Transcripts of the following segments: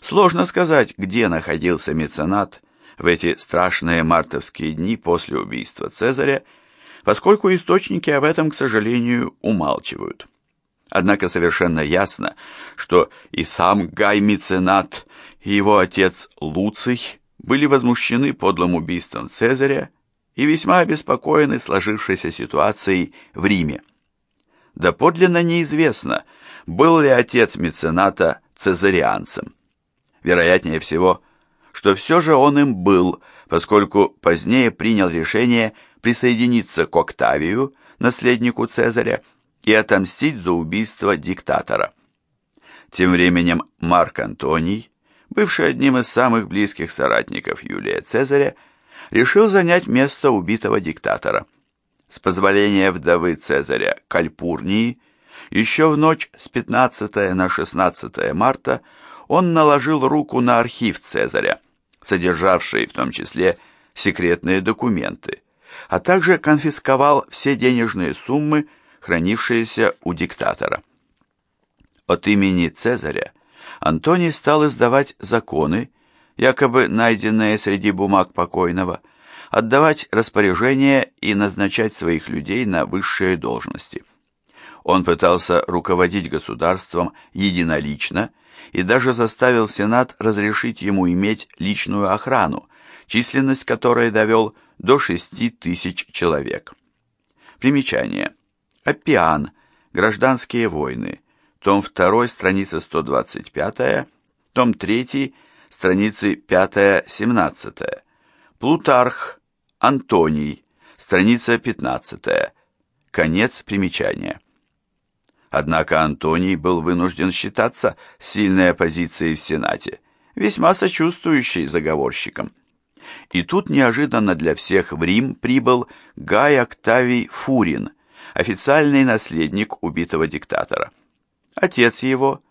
Сложно сказать, где находился меценат в эти страшные мартовские дни после убийства Цезаря, поскольку источники об этом, к сожалению, умалчивают. Однако совершенно ясно, что и сам Гай Меценат, и его отец Луций были возмущены подлым убийством Цезаря и весьма обеспокоены сложившейся ситуацией в Риме. Доподлинно неизвестно, был ли отец мецената цезарианцем. Вероятнее всего, что все же он им был, поскольку позднее принял решение присоединиться к Октавию, наследнику Цезаря, и отомстить за убийство диктатора. Тем временем Марк Антоний, бывший одним из самых близких соратников Юлия Цезаря, решил занять место убитого диктатора. С позволения вдовы Цезаря Кальпурнии, еще в ночь с 15 на 16 марта он наложил руку на архив Цезаря, содержавший в том числе секретные документы, а также конфисковал все денежные суммы, хранившиеся у диктатора. От имени Цезаря Антоний стал издавать законы, якобы найденные среди бумаг покойного, отдавать распоряжения и назначать своих людей на высшие должности. Он пытался руководить государством единолично и даже заставил Сенат разрешить ему иметь личную охрану, численность которой довел до 6 тысяч человек. Примечание. Аппиан. Гражданские войны. Том 2, страница 125, том 3, страницы 5-17. Плутарх. Антоний. Страница 15. Конец примечания. Однако Антоний был вынужден считаться сильной оппозицией в Сенате, весьма сочувствующей заговорщикам. И тут неожиданно для всех в Рим прибыл Гай Октавий Фурин, официальный наследник убитого диктатора. Отец его,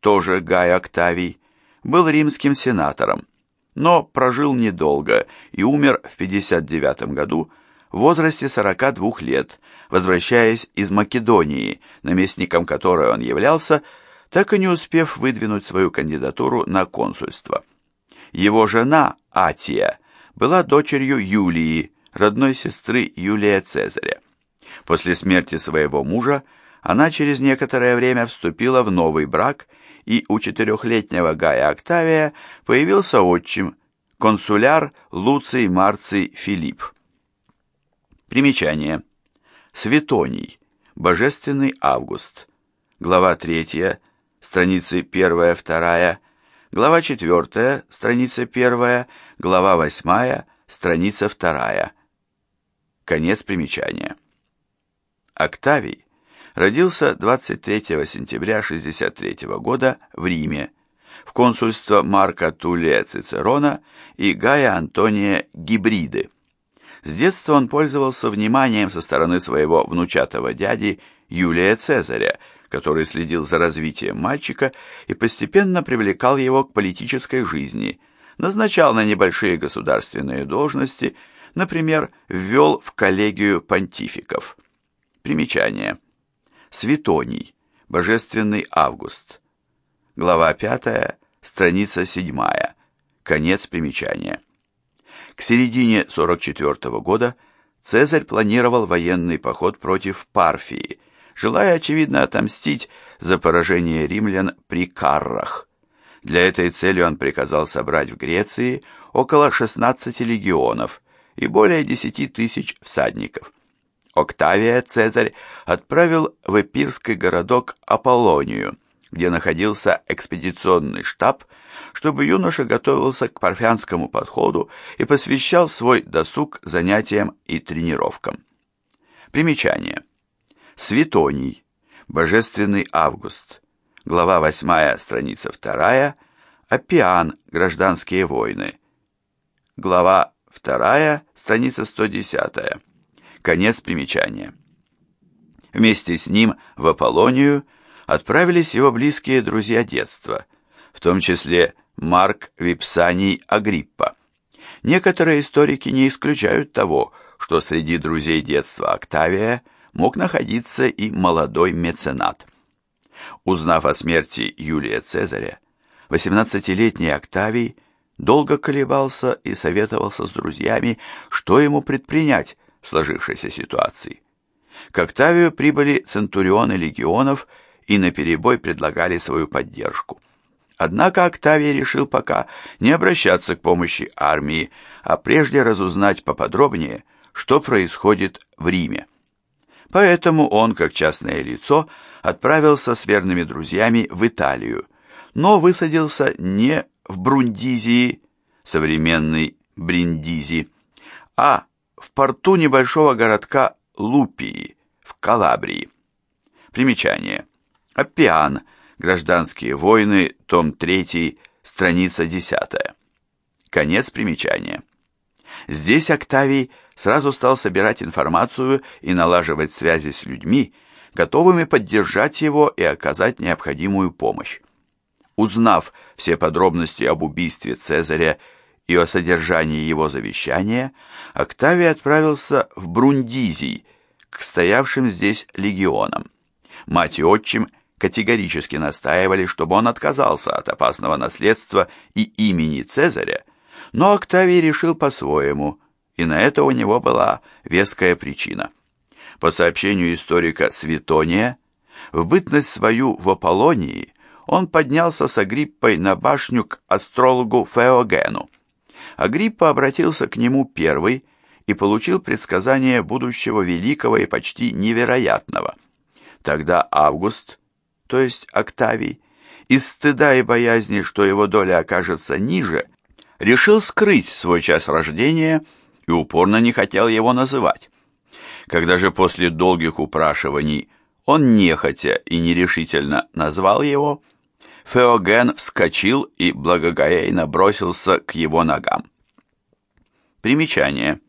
тоже Гай Октавий, был римским сенатором, но прожил недолго и умер в 59 году в возрасте 42 лет, возвращаясь из Македонии, наместником которой он являлся, так и не успев выдвинуть свою кандидатуру на консульство. Его жена Атия была дочерью Юлии, родной сестры Юлия Цезаря. После смерти своего мужа она через некоторое время вступила в новый брак, и у четырехлетнего Гая Октавия появился отчим, консуляр Луций Марций Филипп. Примечание. Светоний. Божественный август. Глава 3, страницы 1-2, глава 4, страница 1, глава 8, страница 2. Конец примечания. Октавий родился 23 сентября 63 года в Риме, в консульство Марка Тулия Цицерона и Гая Антония Гибриды. С детства он пользовался вниманием со стороны своего внучатого дяди Юлия Цезаря, который следил за развитием мальчика и постепенно привлекал его к политической жизни, назначал на небольшие государственные должности, например, ввел в коллегию понтификов. Примечание. Светоний. Божественный август. Глава 5, страница 7. Конец примечания. К середине 44 года Цезарь планировал военный поход против Парфии, желая, очевидно, отомстить за поражение римлян при Каррах. Для этой цели он приказал собрать в Греции около 16 легионов и более 10 тысяч всадников. Октавия Цезарь отправил в эпирский городок Аполлонию, где находился экспедиционный штаб чтобы юноша готовился к парфянскому подходу и посвящал свой досуг занятиям и тренировкам. Примечание. Светоний. Божественный август. Глава 8, страница 2. Апиан. Гражданские войны. Глава 2, страница 110. Конец примечания. Вместе с ним в Аполлонию отправились его близкие друзья детства – в том числе Марк Випсаний Агриппа. Некоторые историки не исключают того, что среди друзей детства Октавия мог находиться и молодой меценат. Узнав о смерти Юлия Цезаря, 18-летний Октавий долго колебался и советовался с друзьями, что ему предпринять в сложившейся ситуации. К Октавию прибыли центурионы легионов и наперебой предлагали свою поддержку. Однако Октавий решил пока не обращаться к помощи армии, а прежде разузнать поподробнее, что происходит в Риме. Поэтому он, как частное лицо, отправился с верными друзьями в Италию, но высадился не в Брундизии, современный Бриндизи, а в порту небольшого городка Лупии в Калабрии. Примечание. Аппиан. Гражданские войны. Том 3. Страница 10. Конец примечания. Здесь Октавий сразу стал собирать информацию и налаживать связи с людьми, готовыми поддержать его и оказать необходимую помощь. Узнав все подробности об убийстве Цезаря и о содержании его завещания, Октавий отправился в Брундизий, к стоявшим здесь легионам. Мать и отчим категорически настаивали, чтобы он отказался от опасного наследства и имени Цезаря, но Октавий решил по-своему, и на это у него была веская причина. По сообщению историка Светония, в бытность свою в Аполлонии он поднялся с Агриппой на башню к астрологу Феогену. Агриппа обратился к нему первый и получил предсказание будущего великого и почти невероятного. Тогда Август, то есть Октавий, из стыда и боязни, что его доля окажется ниже, решил скрыть свой час рождения и упорно не хотел его называть. Когда же после долгих упрашиваний он нехотя и нерешительно назвал его, Феоген вскочил и благоговейно бросился к его ногам. Примечание.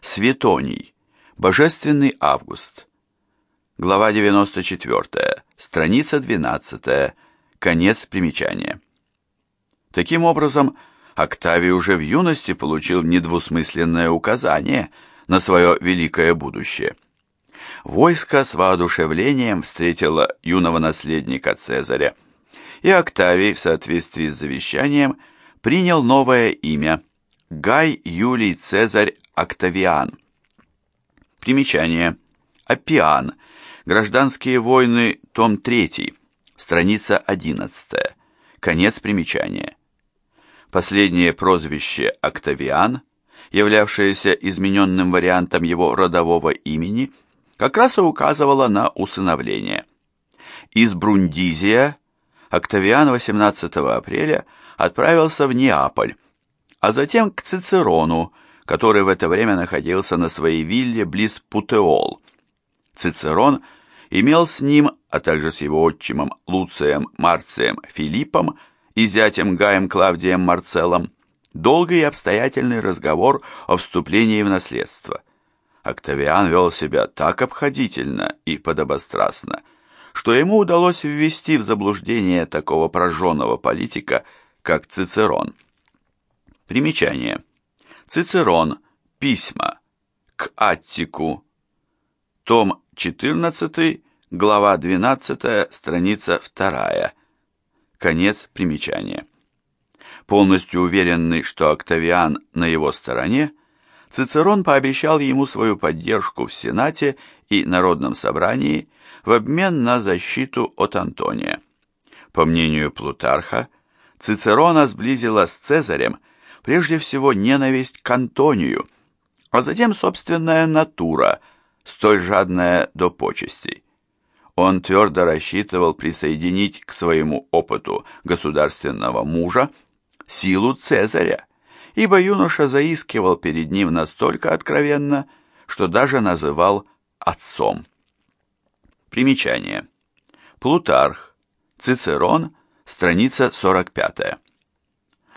Светоний. Божественный август. Глава 94. Страница 12. Конец примечания. Таким образом, Октавий уже в юности получил недвусмысленное указание на свое великое будущее. Войско с воодушевлением встретило юного наследника Цезаря, и Октавий в соответствии с завещанием принял новое имя – Гай Юлий Цезарь Октавиан. Примечание. Аппиан. Гражданские войны. Том 3. Страница 11. Конец примечания. Последнее прозвище Октавиан, являвшееся измененным вариантом его родового имени, как раз и указывало на усыновление. Из Брундизия Октавиан 18 апреля отправился в Неаполь, а затем к Цицерону, который в это время находился на своей вилле близ Путеол. Цицерон имел с ним, а также с его отчимом Луцием Марцием Филиппом и зятем Гаем Клавдием Марцеллом, долгий и обстоятельный разговор о вступлении в наследство. Октавиан вел себя так обходительно и подобострастно, что ему удалось ввести в заблуждение такого прожженного политика, как Цицерон. Примечание. Цицерон. Письма. К Аттику. Том 14, глава 12, страница 2. Конец примечания. Полностью уверенный, что Октавиан на его стороне, Цицерон пообещал ему свою поддержку в Сенате и Народном собрании в обмен на защиту от Антония. По мнению Плутарха, Цицерона сблизила с Цезарем прежде всего ненависть к Антонию, а затем собственная натура, столь жадная до почестей. Он твердо рассчитывал присоединить к своему опыту государственного мужа силу Цезаря, ибо юноша заискивал перед ним настолько откровенно, что даже называл отцом. Примечание. Плутарх. Цицерон. Страница 45.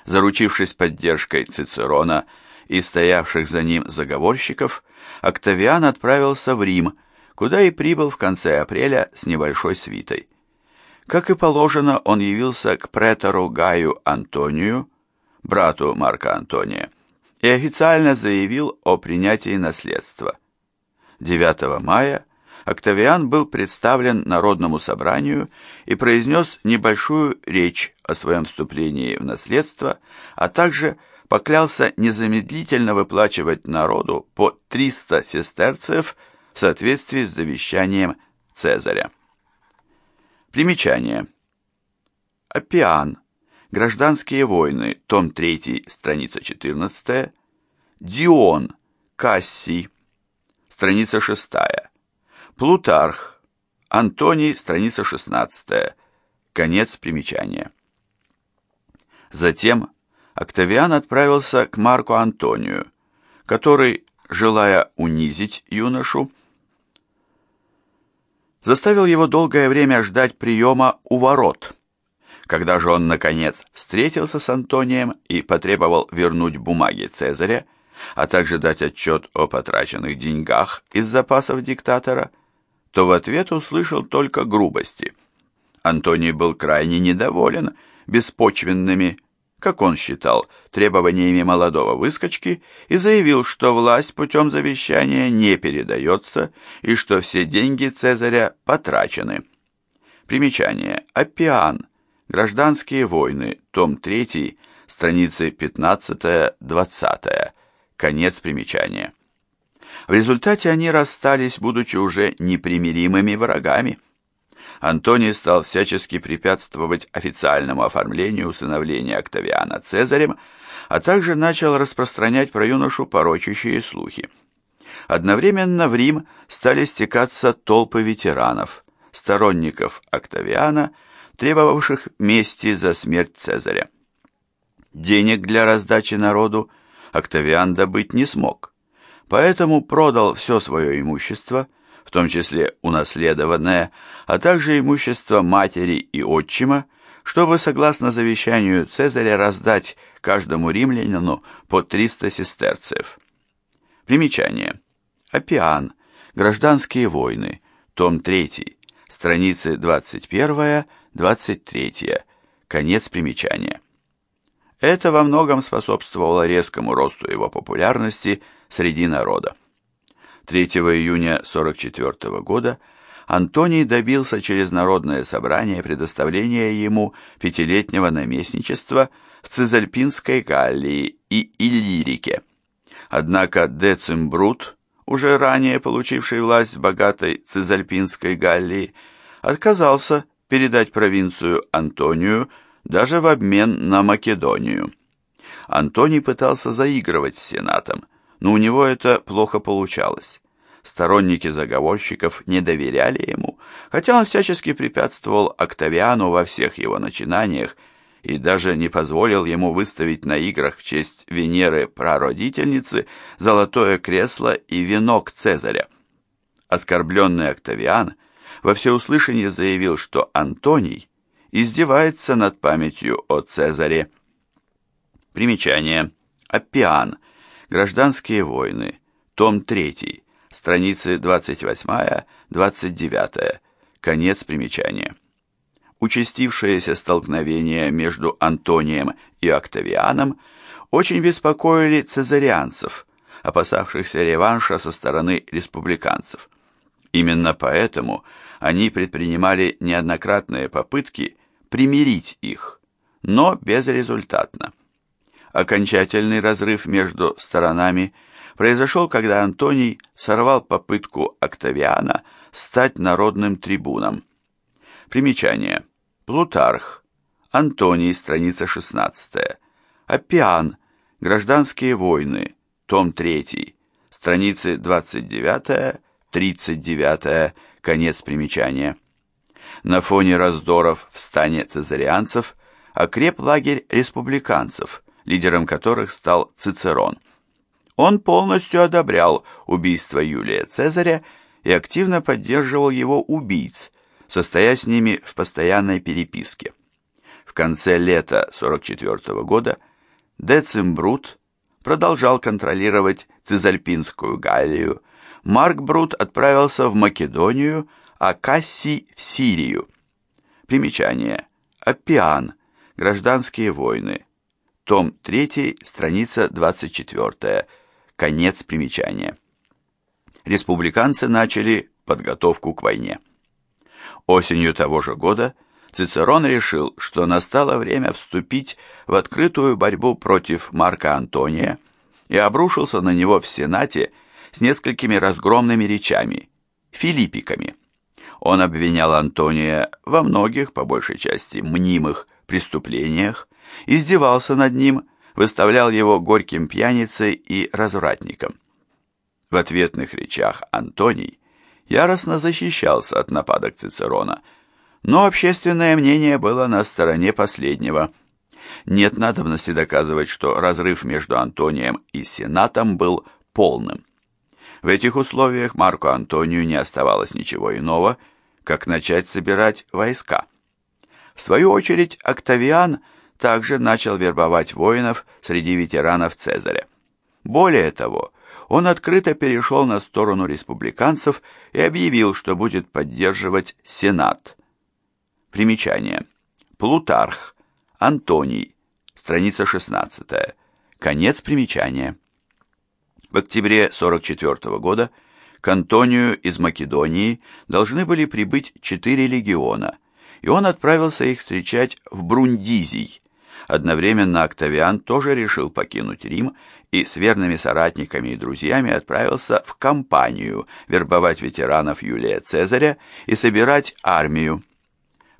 Заручившись поддержкой Цицерона и стоявших за ним заговорщиков, Октавиан отправился в Рим, куда и прибыл в конце апреля с небольшой свитой. Как и положено, он явился к претору Гаю Антонию, брату Марка Антония, и официально заявил о принятии наследства. 9 мая Октавиан был представлен Народному собранию и произнес небольшую речь о своем вступлении в наследство, а также поклялся незамедлительно выплачивать народу по 300 сестерцев в соответствии с завещанием Цезаря. Примечание. Апиан. Гражданские войны. Том 3, страница 14. Дион. Кассий. Страница 6. Плутарх. Антоний. Страница 16. Конец примечания. Затем Октавиан отправился к Марку Антонию, который, желая унизить юношу, заставил его долгое время ждать приема у ворот. Когда же он, наконец, встретился с Антонием и потребовал вернуть бумаги Цезаря, а также дать отчет о потраченных деньгах из запасов диктатора, то в ответ услышал только грубости. Антоний был крайне недоволен беспочвенными как он считал, требованиями молодого выскочки и заявил, что власть путем завещания не передается и что все деньги Цезаря потрачены. Примечание. Аппиан. Гражданские войны. Том 3. Страницы 15-20. Конец примечания. В результате они расстались, будучи уже непримиримыми врагами. Антоний стал всячески препятствовать официальному оформлению усыновления Октавиана Цезарем, а также начал распространять про юношу порочащие слухи. Одновременно в Рим стали стекаться толпы ветеранов, сторонников Октавиана, требовавших мести за смерть Цезаря. Денег для раздачи народу Октавиан добыть не смог, поэтому продал все свое имущество – в том числе унаследованное, а также имущество матери и отчима, чтобы, согласно завещанию Цезаря, раздать каждому римлянину по 300 сестерцев. Примечание. Апиан. Гражданские войны. Том 3. Страницы 21-23. Конец примечания. Это во многом способствовало резкому росту его популярности среди народа. 3 июня 44 года Антоний добился через народное собрание предоставления ему пятилетнего наместничества в Цизальпинской Галлии и Иллирике. Однако Децимбрут, уже ранее получивший власть в богатой Цизальпинской Галлии, отказался передать провинцию Антонию даже в обмен на Македонию. Антоний пытался заигрывать с Сенатом, но у него это плохо получалось. Сторонники заговорщиков не доверяли ему, хотя он всячески препятствовал Октавиану во всех его начинаниях и даже не позволил ему выставить на играх в честь Венеры прародительницы золотое кресло и венок Цезаря. Оскорбленный Октавиан во всеуслышание заявил, что Антоний издевается над памятью о Цезаре. Примечание. Аппиан. Гражданские войны. Том 3. Страницы 28-29. Конец примечания. Участившееся столкновение между Антонием и Октавианом очень беспокоили цезарианцев, опасавшихся реванша со стороны республиканцев. Именно поэтому они предпринимали неоднократные попытки примирить их, но безрезультатно. Окончательный разрыв между сторонами произошел, когда Антоний сорвал попытку Октавиана стать народным трибуном. Примечание. Плутарх. Антоний, страница 16. Аппиан. Гражданские войны. Том 3. Страницы 29-39. Конец примечания. На фоне раздоров в стане цезарианцев окреп лагерь республиканцев – лидером которых стал Цицерон. Он полностью одобрял убийство Юлия Цезаря и активно поддерживал его убийц, состоя с ними в постоянной переписке. В конце лета 44 года Децимбрут продолжал контролировать Цизальпинскую Галлию, Марк Брут отправился в Македонию, а Кассий в Сирию. Примечание. Аппиан. Гражданские войны том 3, страница 24, конец примечания. Республиканцы начали подготовку к войне. Осенью того же года Цицерон решил, что настало время вступить в открытую борьбу против Марка Антония и обрушился на него в Сенате с несколькими разгромными речами, филиппиками. Он обвинял Антония во многих, по большей части, мнимых преступлениях, издевался над ним, выставлял его горьким пьяницей и развратником. В ответных речах Антоний яростно защищался от нападок Цицерона, но общественное мнение было на стороне последнего. Нет надобности доказывать, что разрыв между Антонием и Сенатом был полным. В этих условиях Марку Антонию не оставалось ничего иного, как начать собирать войска. В свою очередь Октавиан также начал вербовать воинов среди ветеранов Цезаря. Более того, он открыто перешел на сторону республиканцев и объявил, что будет поддерживать Сенат. Примечание. Плутарх, Антоний, страница 16. Конец примечания. В октябре 44 года к Антонию из Македонии должны были прибыть четыре легиона, и он отправился их встречать в Брундизий. Одновременно Октавиан тоже решил покинуть Рим и с верными соратниками и друзьями отправился в кампанию вербовать ветеранов Юлия Цезаря и собирать армию.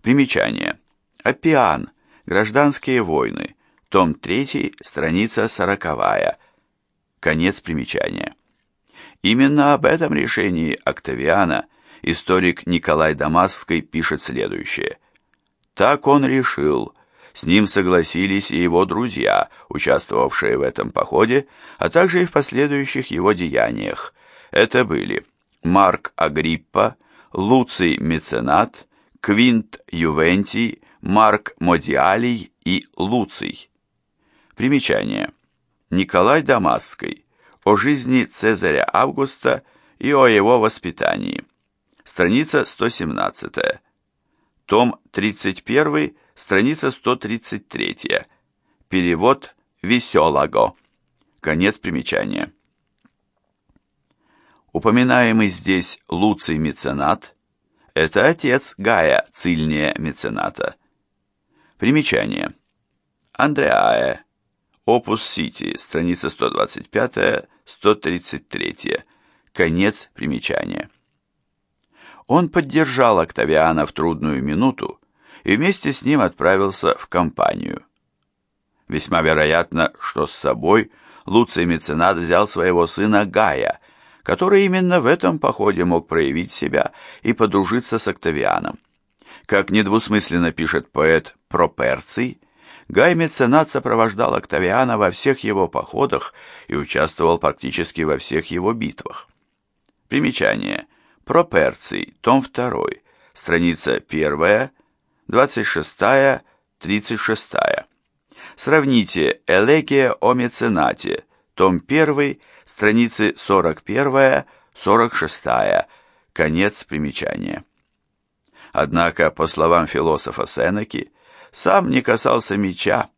Примечание. Апиан. Гражданские войны. Том 3, страница 40. Конец примечания. Именно об этом решении Октавиана историк Николай Дамасский пишет следующее. «Так он решил. С ним согласились и его друзья, участвовавшие в этом походе, а также и в последующих его деяниях. Это были Марк Агриппа, Луций Меценат, Квинт Ювентий, Марк Модиалий и Луций. Примечание. Николай Дамасский о жизни Цезаря Августа и о его воспитании. Страница 117. Том 31, страница 133. Перевод Веселого. Конец примечания. Упоминаемый здесь Луций Меценат – это отец Гая Цильния Мецената. Примечание. Андреае. Опус Сити, страница 125-133. Конец примечания. Он поддержал Октавиана в трудную минуту и вместе с ним отправился в компанию. Весьма вероятно, что с собой Луций Меценат взял своего сына Гая, который именно в этом походе мог проявить себя и подружиться с Октавианом. Как недвусмысленно пишет поэт Проперций, Гай Меценат сопровождал Октавиана во всех его походах и участвовал практически во всех его битвах. Примечание. Проперций, том 2, страница 1, 26, 36. Сравните Элегия о меценате, том 1, страницы 41, 46. Конец примечания. Однако, по словам философа Сенеки, сам не касался меча,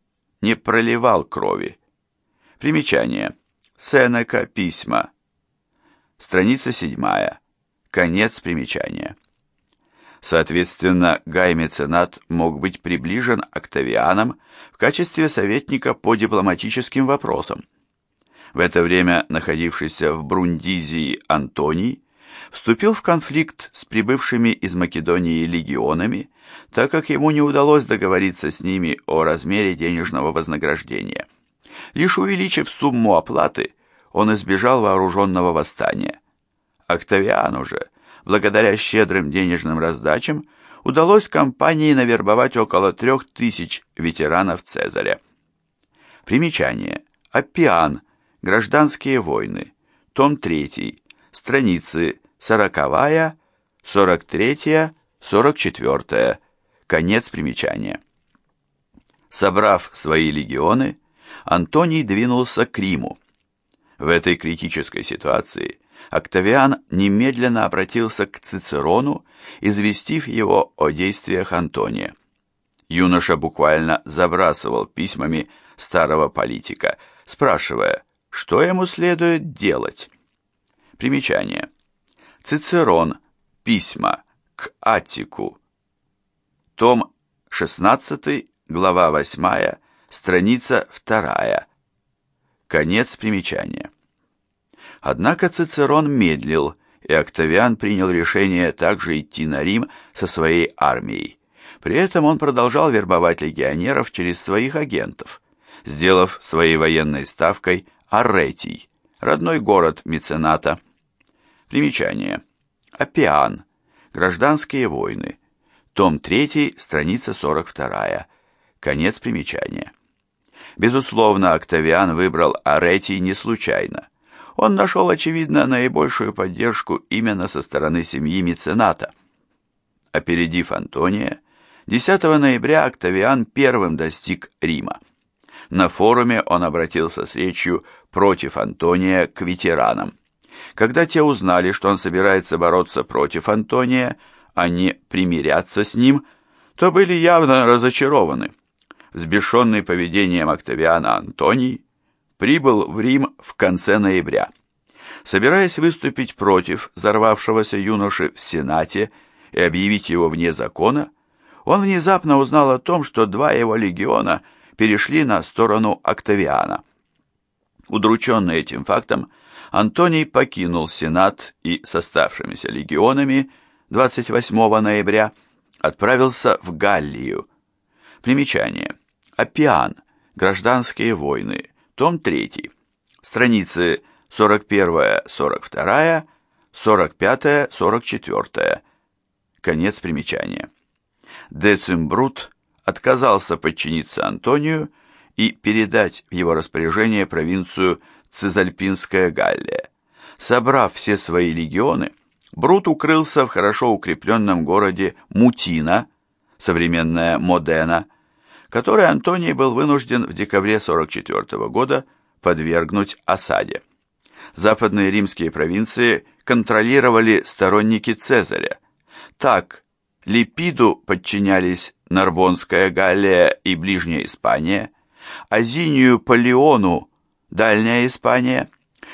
не проливал крови. Примечание. Сенека. Письма. Страница седьмая. Конец примечания. Соответственно, Гай Меценат мог быть приближен Октавианом в качестве советника по дипломатическим вопросам. В это время находившийся в Брундизии Антоний вступил в конфликт с прибывшими из Македонии легионами, так как ему не удалось договориться с ними о размере денежного вознаграждения. Лишь увеличив сумму оплаты, он избежал вооруженного восстания. Октавиану же, благодаря щедрым денежным раздачам, удалось компании навербовать около трех тысяч ветеранов Цезаря. Примечание. Аппиан. Гражданские войны. Том 3. Страницы 40, 43, 44. Конец примечания. Собрав свои легионы, Антоний двинулся к Риму. В этой критической ситуации Октавиан немедленно обратился к Цицерону, известив его о действиях Антония. Юноша буквально забрасывал письмами старого политика, спрашивая, что ему следует делать. Примечание. Цицерон. Письма к Аттику. Том 16, глава 8, страница 2. Конец примечания. Однако Цицерон медлил, и Октавиан принял решение также идти на Рим со своей армией. При этом он продолжал вербовать легионеров через своих агентов, сделав своей военной ставкой Аретий, родной город мецената. Примечание. Апиан. Гражданские войны. Том 3, страница 42. Конец примечания. Безусловно, Октавиан выбрал Аретий не случайно. Он нашел, очевидно, наибольшую поддержку именно со стороны семьи мецената. Опередив Антония, 10 ноября Октавиан первым достиг Рима. На форуме он обратился с речью против Антония к ветеранам. Когда те узнали, что он собирается бороться против Антония, а не примиряться с ним, то были явно разочарованы. Взбешенный поведением Октавиана Антоний прибыл в Рим в конце ноября. Собираясь выступить против взорвавшегося юноши в Сенате и объявить его вне закона, он внезапно узнал о том, что два его легиона перешли на сторону Октавиана. Удрученный этим фактом, Антоний покинул Сенат и с оставшимися легионами 28 ноября отправился в Галлию. Примечание. Апиан. Гражданские войны. Том 3. Страницы 41-42, 45-44. Конец примечания. Децимбрут отказался подчиниться Антонию и передать в его распоряжение провинцию Цизальпинская Галлия. Собрав все свои легионы, Брут укрылся в хорошо укрепленном городе Мутина, современная Модена, который Антоний был вынужден в декабре 44 года подвергнуть осаде. Западные римские провинции контролировали сторонники Цезаря. Так, Липиду подчинялись Нарбонская Галлия и Ближняя Испания, Азинию Палеону Дальняя Испания,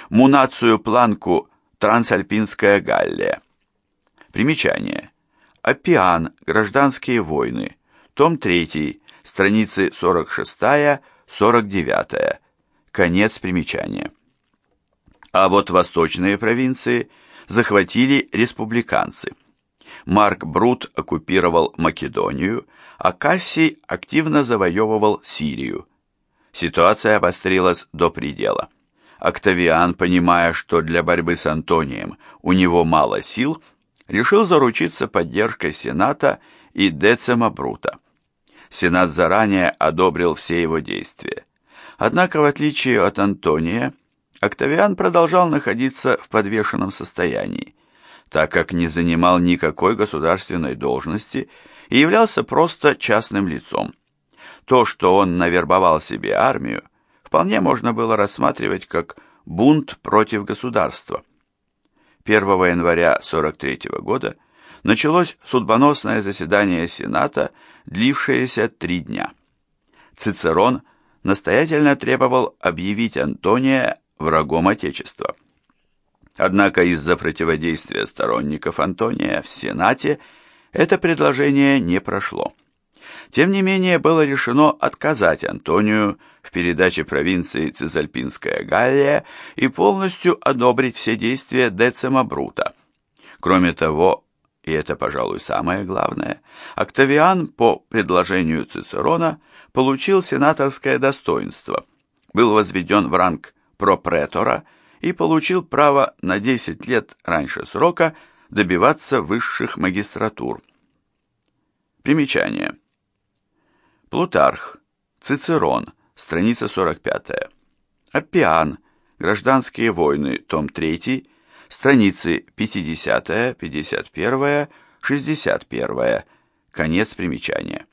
Мунацию Планку Трансальпинская Галлия. Примечание. Апиан. Гражданские войны. Том 3. Страницы 46-49. Конец примечания. А вот восточные провинции захватили республиканцы. Марк Брут оккупировал Македонию, а Кассий активно завоевывал Сирию. Ситуация обострилась до предела. Октавиан, понимая, что для борьбы с Антонием у него мало сил, решил заручиться поддержкой Сената и Децима Брута. Сенат заранее одобрил все его действия. Однако, в отличие от Антония, Октавиан продолжал находиться в подвешенном состоянии, так как не занимал никакой государственной должности и являлся просто частным лицом. То, что он навербовал себе армию, вполне можно было рассматривать как бунт против государства. 1 января 43 года началось судьбоносное заседание Сената, длившееся три дня. Цицерон настоятельно требовал объявить Антония врагом Отечества. Однако из-за противодействия сторонников Антония в Сенате это предложение не прошло. Тем не менее, было решено отказать Антонию в передаче провинции Цизальпинская Галлия и полностью одобрить все действия Децима Брута. Кроме того, и это, пожалуй, самое главное, Октавиан по предложению Цицерона получил сенаторское достоинство, был возведен в ранг пропретора и получил право на 10 лет раньше срока добиваться высших магистратур. Примечание. Плутарх, Цицерон, страница 45. Аппиан, Гражданские войны, том 3, страницы 50, 51, 61. Конец примечания.